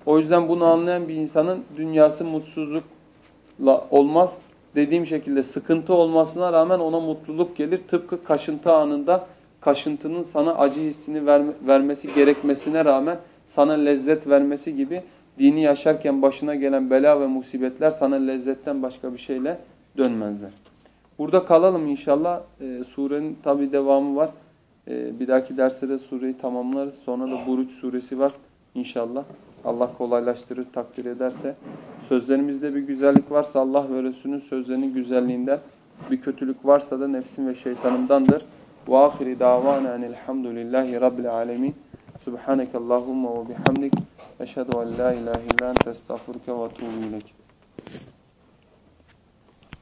O yüzden bunu anlayan bir insanın dünyası mutsuzlukla olmaz. Dediğim şekilde sıkıntı olmasına rağmen ona mutluluk gelir. Tıpkı kaşıntı anında kaşıntının sana acı hissini verme, vermesi gerekmesine rağmen sana lezzet vermesi gibi dini yaşarken başına gelen bela ve musibetler sana lezzetten başka bir şeyle dönmezler. Burada kalalım inşallah. Ee, surenin tabi devamı var. Ee, bir dahaki derslere sureyi tamamlarız. Sonra da Buruç suresi var inşallah. Allah kolaylaştırır, takdir ederse. Sözlerimizde bir güzellik varsa Allah ve Resulünün sözlerinin güzelliğinden, bir kötülük varsa da nefsim ve şeytanımdandır. Davana enelhamdülillahi rabbil alemin. Subhaneke Allahumma ve bihamdik. Eşhedü en la ilahe illa ente estağfurke ve etûbü ileyk.